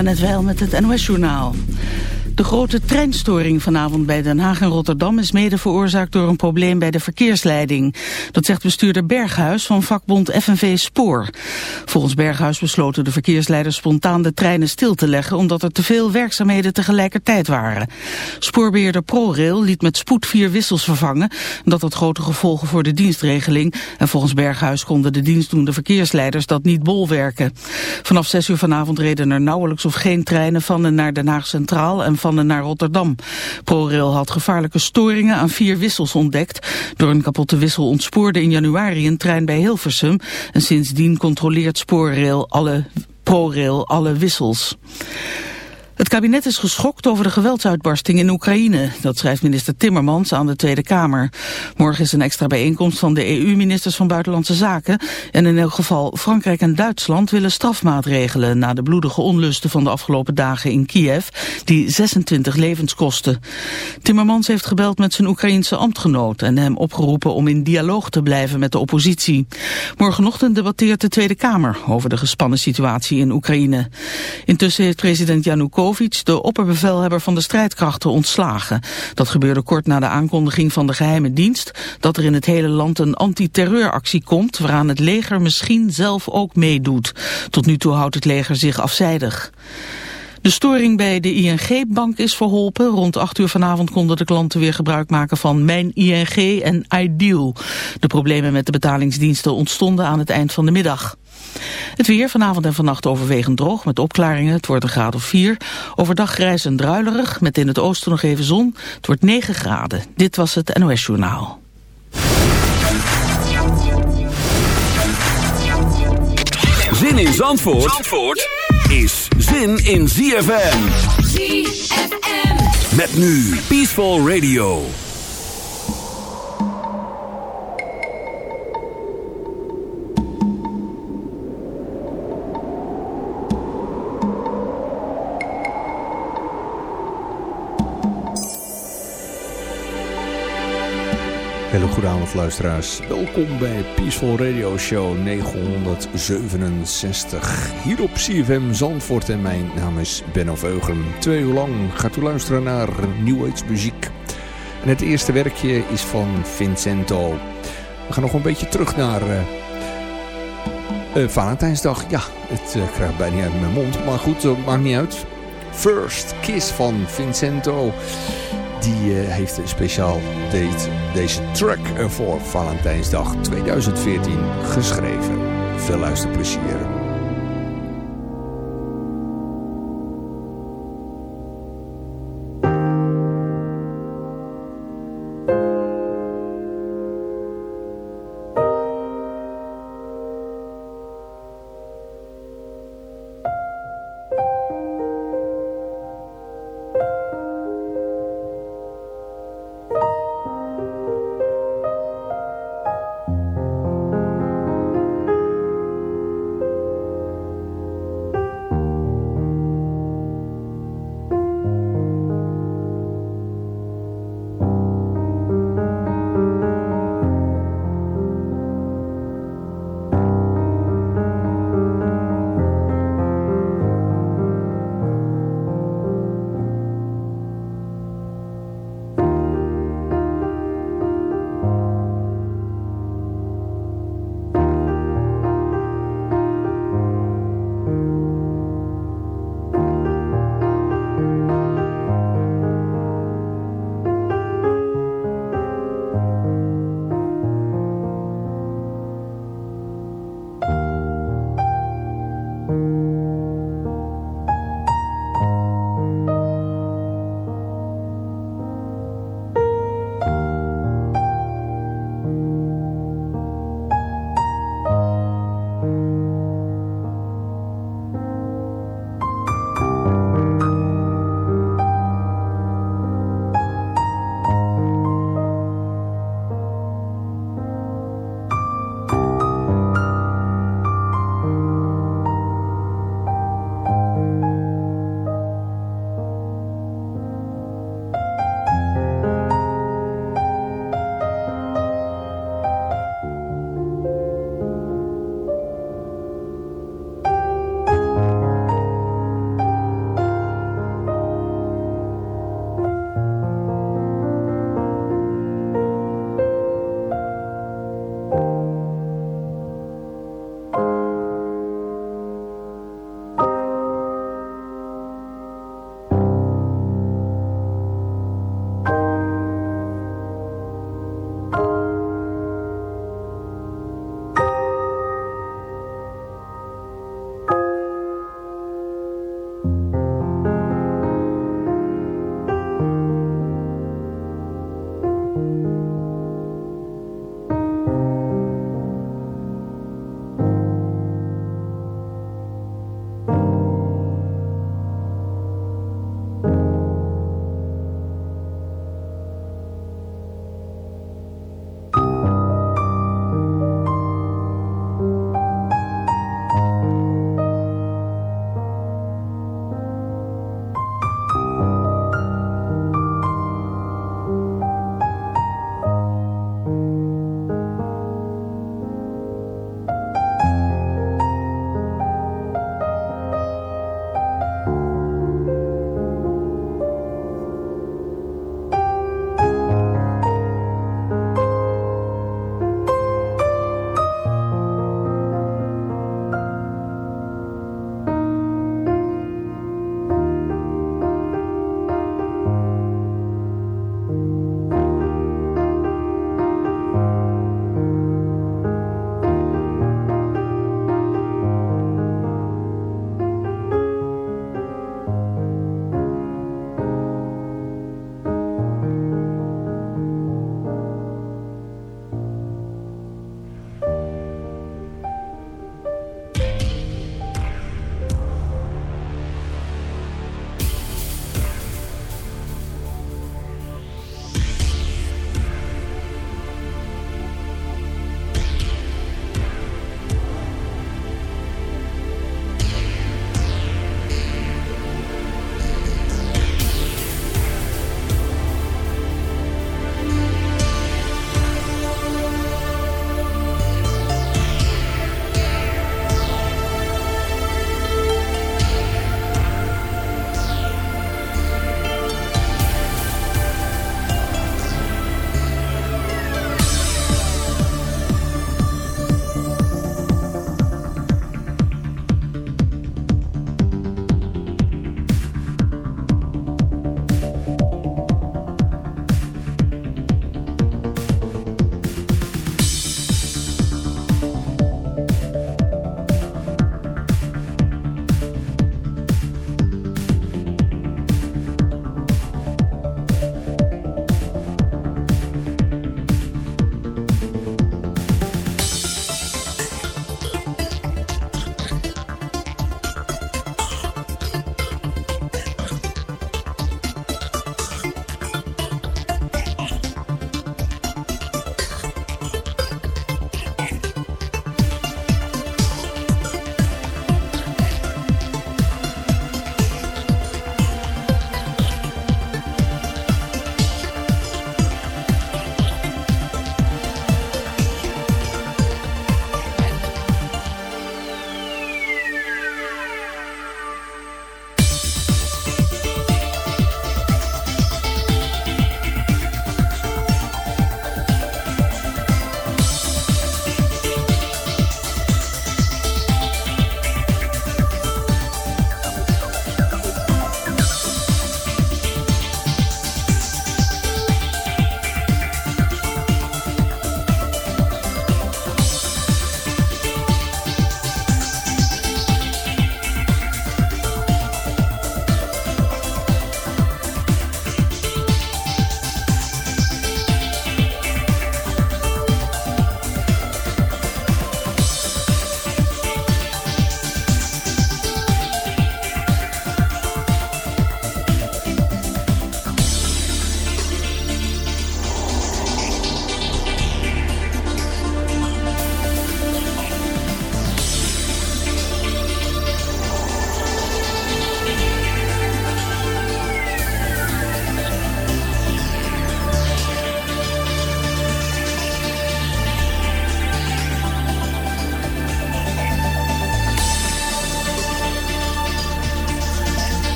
net wel met het NOS-journaal. De grote treinstoring vanavond bij Den Haag en Rotterdam is mede veroorzaakt door een probleem bij de verkeersleiding. Dat zegt bestuurder Berghuis van vakbond FNV Spoor. Volgens Berghuis besloten de verkeersleiders spontaan de treinen stil te leggen omdat er te veel werkzaamheden tegelijkertijd waren. Spoorbeheerder ProRail liet met spoed vier wissels vervangen. Dat had grote gevolgen voor de dienstregeling en volgens Berghuis konden de dienstdoende verkeersleiders dat niet bolwerken. Vanaf zes uur vanavond reden er nauwelijks of geen treinen van en naar Den Haag Centraal en van en naar Rotterdam. ProRail had gevaarlijke storingen aan vier wissels ontdekt. Door een kapotte wissel ontspoorde in januari een trein bij Hilversum. En sindsdien controleert Spoorrail alle, ProRail alle wissels. Het kabinet is geschokt over de geweldsuitbarsting in Oekraïne. Dat schrijft minister Timmermans aan de Tweede Kamer. Morgen is een extra bijeenkomst van de EU-ministers van Buitenlandse Zaken. En in elk geval Frankrijk en Duitsland willen strafmaatregelen... na de bloedige onlusten van de afgelopen dagen in Kiev... die 26 levens kosten. Timmermans heeft gebeld met zijn Oekraïense ambtgenoot... en hem opgeroepen om in dialoog te blijven met de oppositie. Morgenochtend debatteert de Tweede Kamer... over de gespannen situatie in Oekraïne. Intussen heeft president Janukovic de opperbevelhebber van de strijdkrachten, ontslagen. Dat gebeurde kort na de aankondiging van de geheime dienst dat er in het hele land een antiterreuractie komt waaraan het leger misschien zelf ook meedoet. Tot nu toe houdt het leger zich afzijdig. De storing bij de ING-bank is verholpen. Rond 8 uur vanavond konden de klanten weer gebruik maken van Mijn ING en Ideal. De problemen met de betalingsdiensten ontstonden aan het eind van de middag. Het weer vanavond en vannacht overwegend droog met opklaringen. Het wordt een graad of 4. Overdag grijs en druilerig met in het oosten nog even zon. Het wordt 9 graden. Dit was het NOS Journaal. Zin in Zandvoort, Zandvoort is zin in ZFM. ZFM. Met nu Peaceful Radio. Hele goede avond luisteraars. Welkom bij Peaceful Radio Show 967. Hier op CFM Zandvoort en mijn naam is Benno Veugel. Twee uur lang gaat u luisteren naar New Age muziek. En het eerste werkje is van Vincento. We gaan nog een beetje terug naar uh, uh, Valentijnsdag. Ja, het uh, krijgt bijna uit mijn mond. Maar goed, dat maakt niet uit. First Kiss van Vincento die uh, heeft speciaal deed deze track voor Valentijnsdag 2014 geschreven. Veel luisterplezier.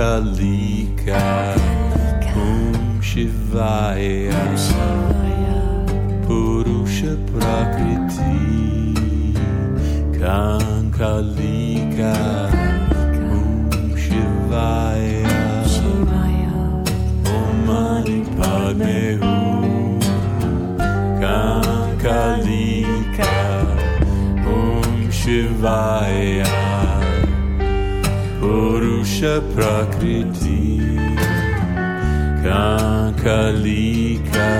Akalika, Om Shivaya, Purusha Prakriti, Kankalika, Om Shivaya, Om Mani Padmehu, Kankalika, Om Shivaya. Prakriti Kankalika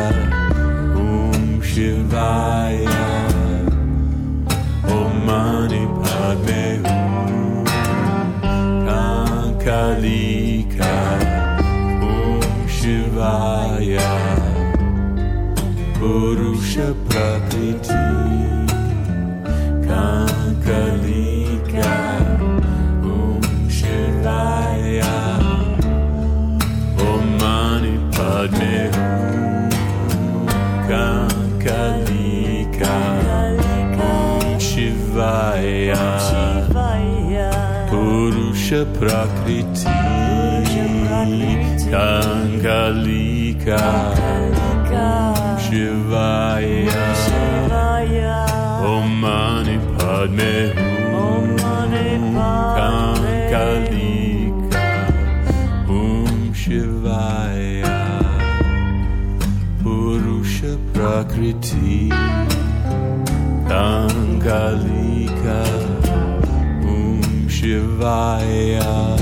Um Shivaya Om Mani Padme Hum Kankalika Um Shivaya Purusha Prakriti Kankalika. Prakriti, Kankalika, Shivaya, Om Mani Padme Hum, Kankalika, Hum Shivaya, Purusha Prakriti, Kankalika via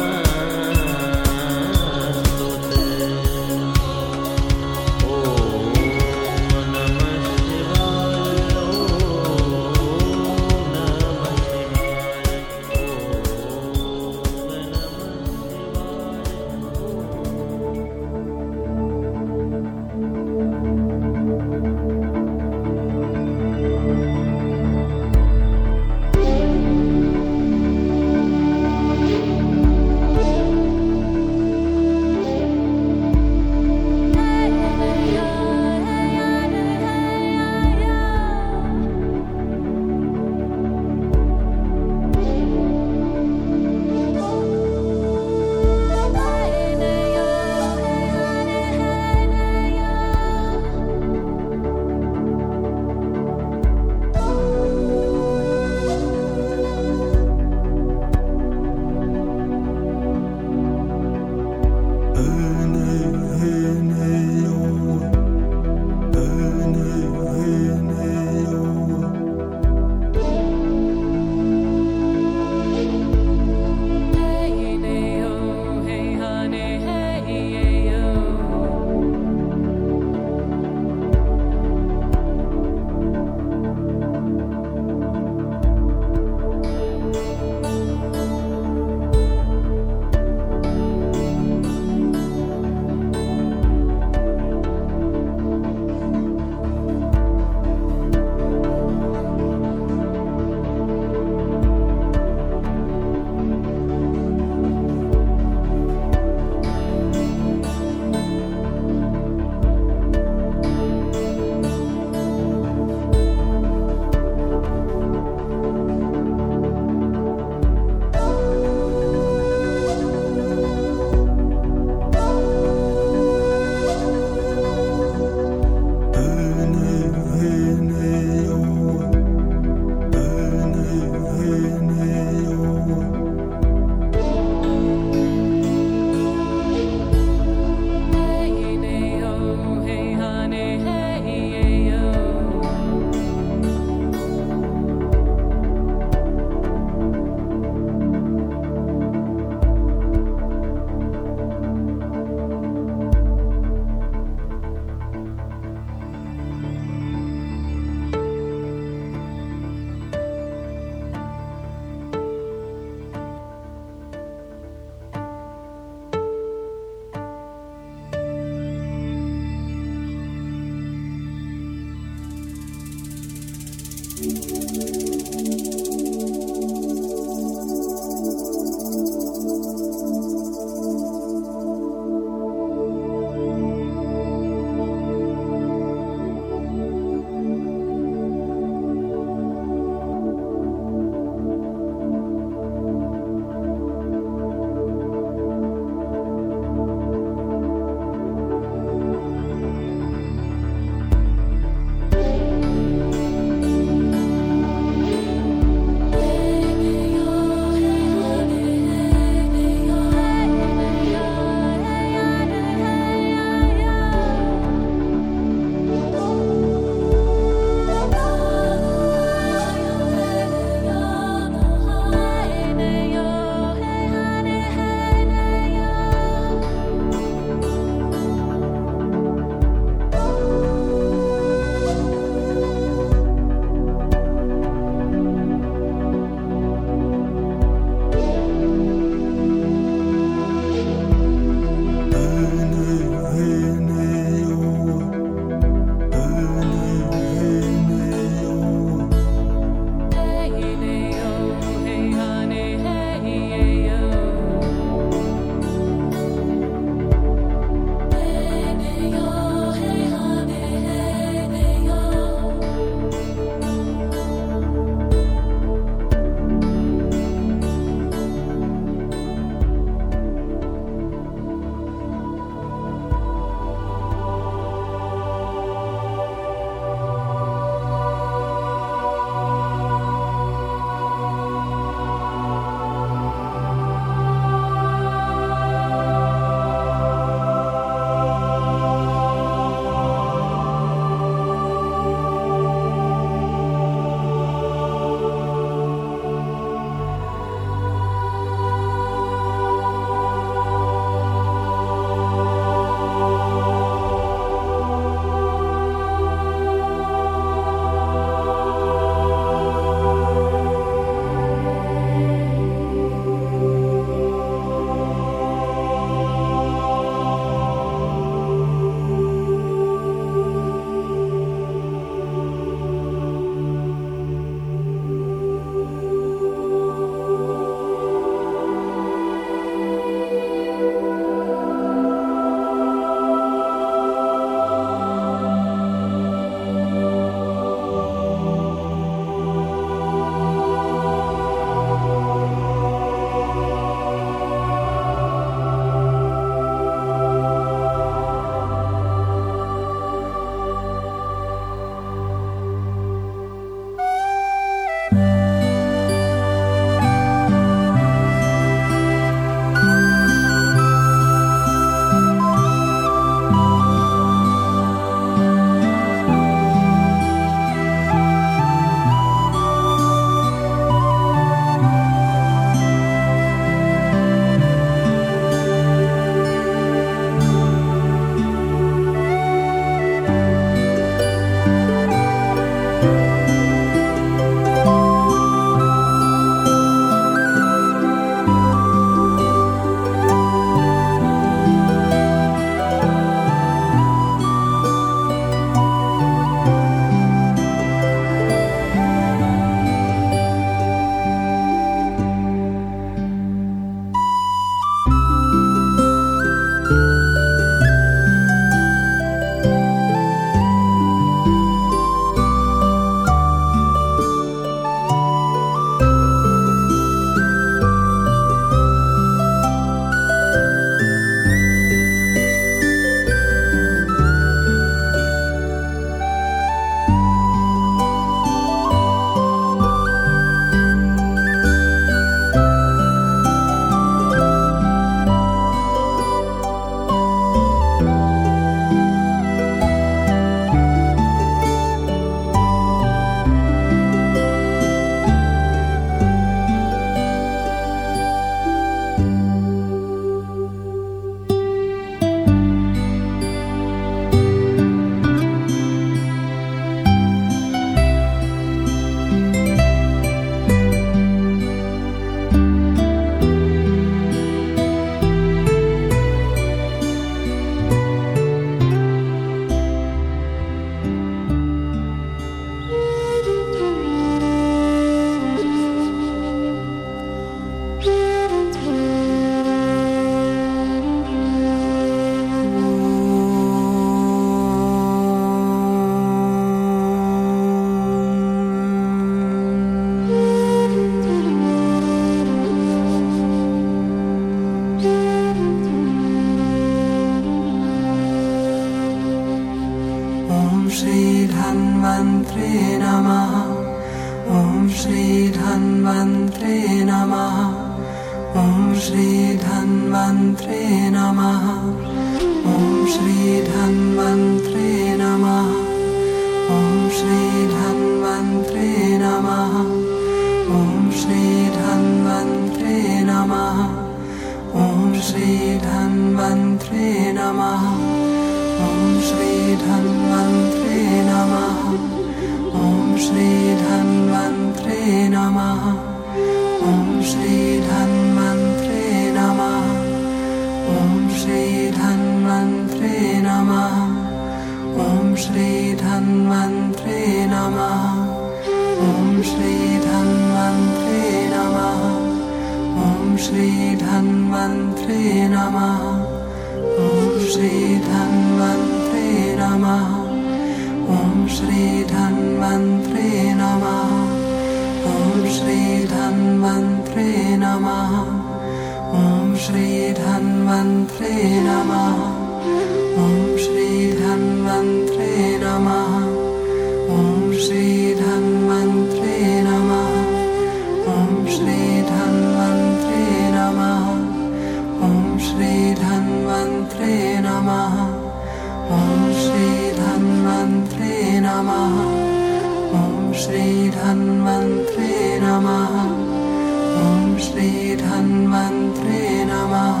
श्रीधन्वन्त्रे नमः।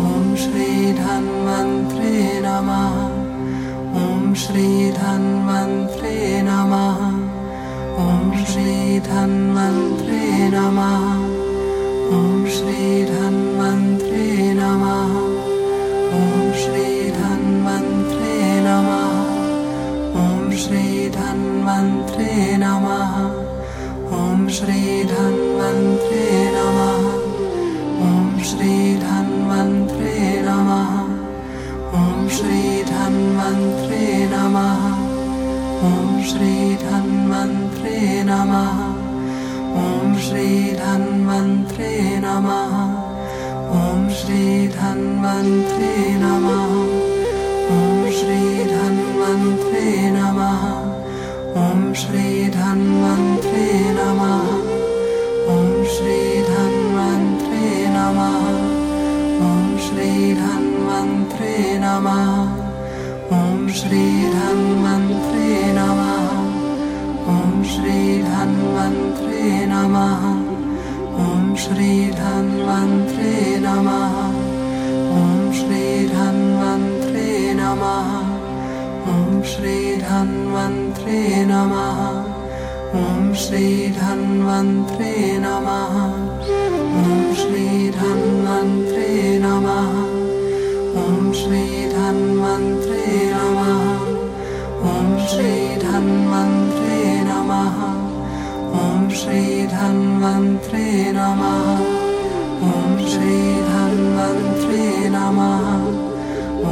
ॐ श्रीधन्वन्त्रे नमः। ॐ श्रीधन्वन्त्रे नमः। ॐ श्रीधन्वन्त्रे नमः। ॐ श्रीधन्वन्त्रे नमः। ॐ श्रीधन्वन्त्रे नमः। ॐ श्रीधन्वन्त्रे नमः श्रीधन्वन्त्रे नमः। ॐ श्रीधन्वन्त्रे नमः। ॐ श्रीधन्वन्त्रे नमः। ॐ श्रीधन्वन्त्रे नमः। ॐ श्रीधन्वन्त्रे नमः। ॐ श्रीधन्वन्त्रे नमः। ॐ श्रीधन्वन्त्रे नमः ॐ श्रीधन्वन्त्रे नमः। ॐ श्रीधन्वन्त्रे नमः। ॐ श्रीधन्वन्त्रे नमः। ॐ श्रीधन्वन्त्रे नमः। ॐ श्रीधन्वन्त्रे नमः। ॐ श्रीधन्वन्त्रे नमः। ॐ श्रीधन्वन्त्रे नमः। ॐ धन्वन्त्रे नमः ॐ श्री धन्वन्त्रे नमः ॐ श्री धन्वन्त्रे नमः ॐ श्री धन्वन्त्रे नमः ॐ श्री धन्वन्त्रे नमः ॐ श्री धन्वन्त्रे नमः ॐ श्री धन्वन्त्रे नमः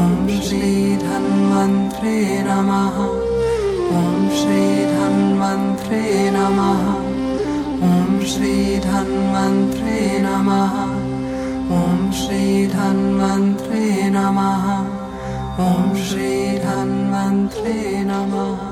ॐ श्री धन्वन्त्रे नमः श्री धन्वन्त्रे नमः ॐ श्री धन्वन्त्रे नमः ॐ श्री धन्वन्त्रे नमः ॐ श्री धन्वन्त्रे नमः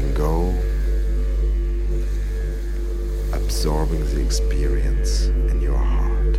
Letting go, absorbing the experience in your heart.